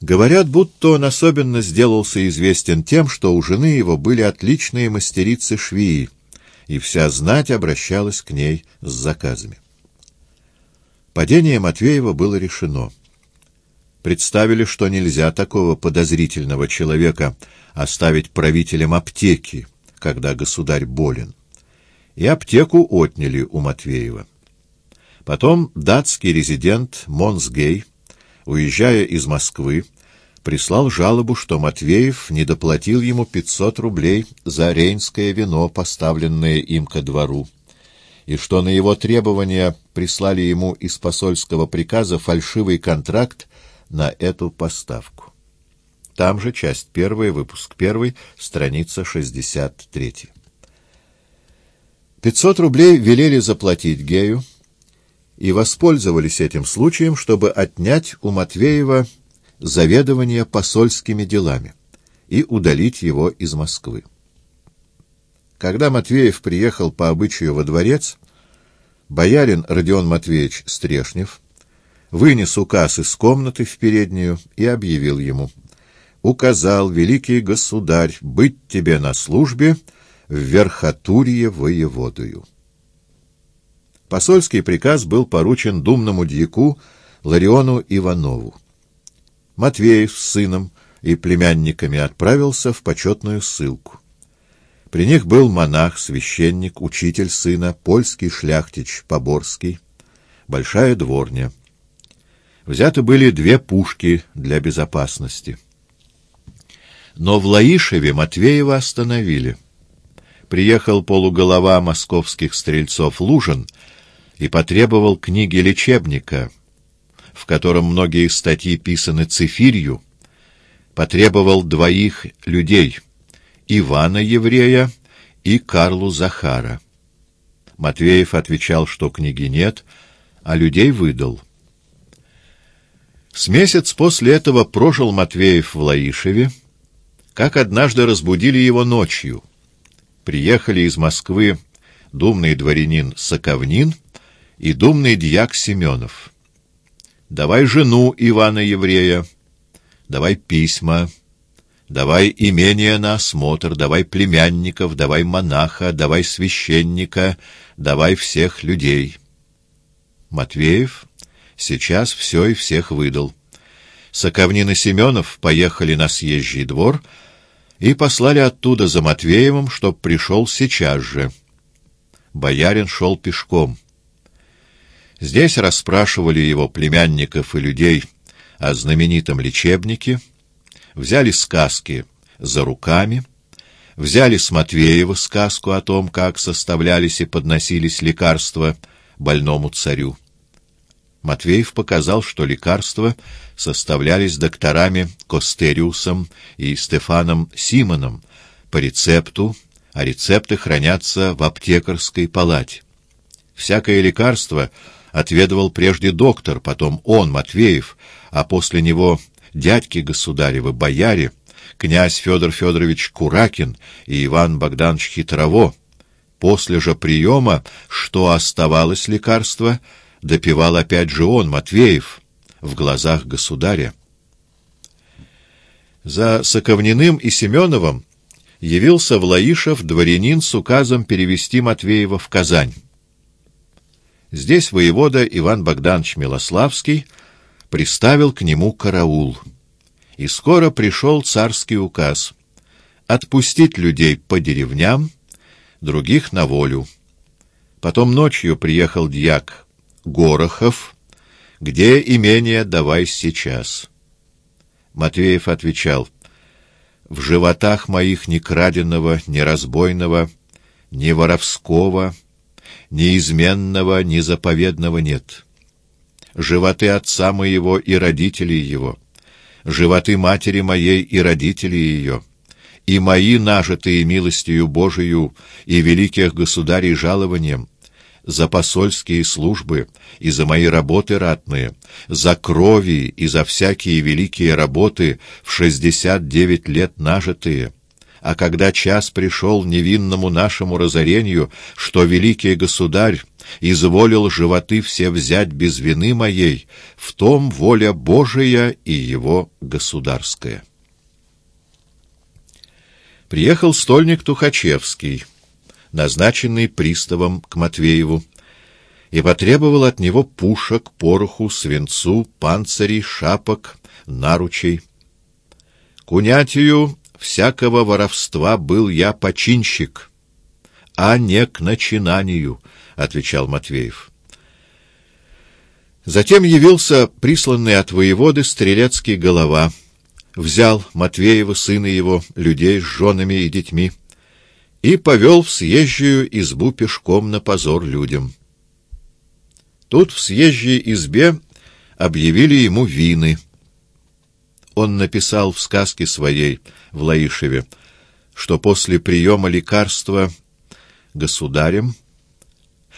Говорят, будто он особенно сделался известен тем, что у жены его были отличные мастерицы швеи, и вся знать обращалась к ней с заказами. Падение Матвеева было решено. Представили, что нельзя такого подозрительного человека оставить правителем аптеки, когда государь болен. И аптеку отняли у Матвеева. Потом датский резидент Монсгей, уезжая из Москвы, прислал жалобу, что Матвеев не доплатил ему 500 рублей за рейнское вино, поставленное им ко двору, и что на его требования прислали ему из посольского приказа фальшивый контракт на эту поставку. Там же часть первая, выпуск первый, страница 63. 500 рублей велели заплатить Гею, и воспользовались этим случаем, чтобы отнять у Матвеева заведование посольскими делами и удалить его из Москвы. Когда Матвеев приехал по обычаю во дворец, боярин Родион Матвеевич Стрешнев вынес указ из комнаты в переднюю и объявил ему «Указал великий государь быть тебе на службе в Верхотурье воеводою». Посольский приказ был поручен думному дьяку Лариону Иванову. Матвеев с сыном и племянниками отправился в почетную ссылку. При них был монах, священник, учитель сына, польский шляхтич Поборский, большая дворня. Взяты были две пушки для безопасности. Но в Лаишеве Матвеева остановили. Приехал полуголова московских стрельцов Лужин — и потребовал книги лечебника, в котором многие статьи писаны цифирью, потребовал двоих людей — Ивана Еврея и Карлу Захара. Матвеев отвечал, что книги нет, а людей выдал. С месяц после этого прожил Матвеев в Лаишеве, как однажды разбудили его ночью. Приехали из Москвы думный дворянин Соковнин — и думный дьяк Семенов. Давай жену Ивана Еврея, давай письма, давай имение на осмотр, давай племянников, давай монаха, давай священника, давай всех людей. Матвеев сейчас все и всех выдал. Соковнин и Семенов поехали на съезжий двор и послали оттуда за Матвеевым, чтоб пришел сейчас же. Боярин шел пешком. Здесь расспрашивали его племянников и людей о знаменитом лечебнике, взяли сказки за руками, взяли с Матвеева сказку о том, как составлялись и подносились лекарства больному царю. Матвеев показал, что лекарства составлялись докторами Костериусом и Стефаном Симоном по рецепту, а рецепты хранятся в аптекарской палате. Всякое лекарство — отведывал прежде доктор, потом он, Матвеев, а после него дядьки государевы, бояре, князь Федор Федорович Куракин и Иван Богданович Хитрово. После же приема, что оставалось лекарство, допивал опять же он, Матвеев, в глазах государя. За Соковниным и Семеновым явился Влаишев дворянин с указом перевести Матвеева в Казань. Здесь воевода Иван Богданович Милославский приставил к нему караул. И скоро пришел царский указ отпустить людей по деревням, других на волю. Потом ночью приехал дьяк Горохов, где имение давай сейчас. Матвеев отвечал, в животах моих ни краденого, ни разбойного, ни воровского, неизменного, незаповедного нет. Животы отца моего и родителей его, животы матери моей и родителей ее, и мои нажитые милостью Божию и великих государей жалованием, за посольские службы и за мои работы ратные, за крови и за всякие великие работы в шестьдесят девять лет нажитые, А когда час пришел невинному нашему разорению, что великий государь изволил животы все взять без вины моей, в том воля Божия и его государская. Приехал стольник Тухачевский, назначенный приставом к Матвееву, и потребовал от него пушек, пороху, свинцу, панцирей, шапок, наручей. Кунятию всякого воровства был я починщик, а не к начинанию, — отвечал Матвеев. Затем явился присланный от воеводы стрелецкий голова, взял Матвеева, сына его, людей с женами и детьми, и повел в съезжую избу пешком на позор людям. Тут в съезжей избе объявили ему вины. Он написал в сказке своей в Лаишеве, что после приема лекарства государем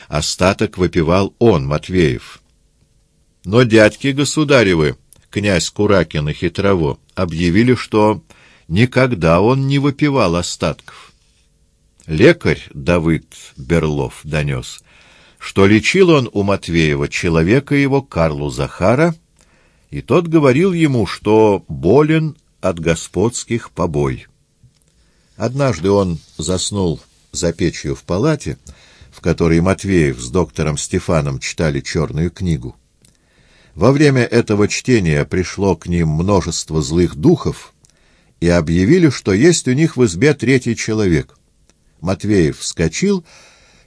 остаток выпивал он, Матвеев. Но дядьки государевы, князь Куракин и Хитрово, объявили, что никогда он не выпивал остатков. Лекарь Давыд Берлов донес, что лечил он у Матвеева человека его Карлу Захара, и тот говорил ему, что болен от господских побой. Однажды он заснул за печью в палате, в которой Матвеев с доктором Стефаном читали черную книгу. Во время этого чтения пришло к ним множество злых духов и объявили, что есть у них в избе третий человек. Матвеев вскочил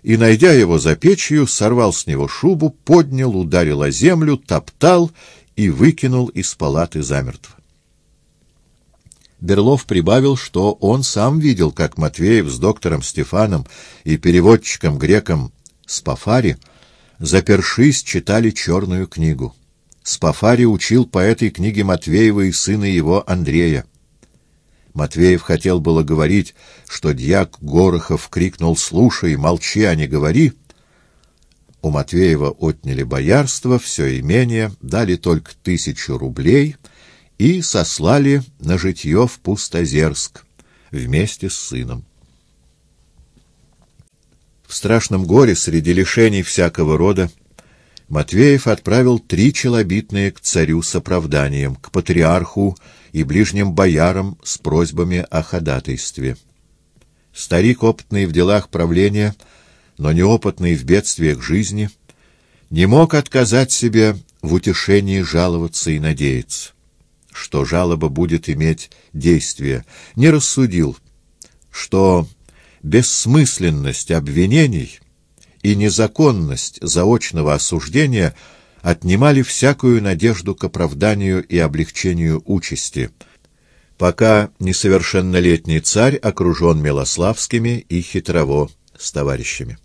и, найдя его за печью, сорвал с него шубу, поднял, ударил о землю, топтал и выкинул из палаты замертво. Берлов прибавил, что он сам видел, как Матвеев с доктором Стефаном и переводчиком-греком Спафари, запершись, читали черную книгу. Спафари учил по этой книге Матвеева и сына его Андрея. Матвеев хотел было говорить, что дьяк Горохов крикнул «Слушай, молчи, а не говори!» У Матвеева отняли боярство, все имение, дали только тысячу рублей — и сослали на житье в Пустозерск вместе с сыном. В страшном горе среди лишений всякого рода Матвеев отправил три челобитные к царю с оправданием, к патриарху и ближним боярам с просьбами о ходатайстве. Старик, опытный в делах правления, но неопытный в бедствиях жизни, не мог отказать себе в утешении жаловаться и надеяться что жалоба будет иметь действие, не рассудил, что бессмысленность обвинений и незаконность заочного осуждения отнимали всякую надежду к оправданию и облегчению участи, пока несовершеннолетний царь окружен Милославскими и Хитрово с товарищами.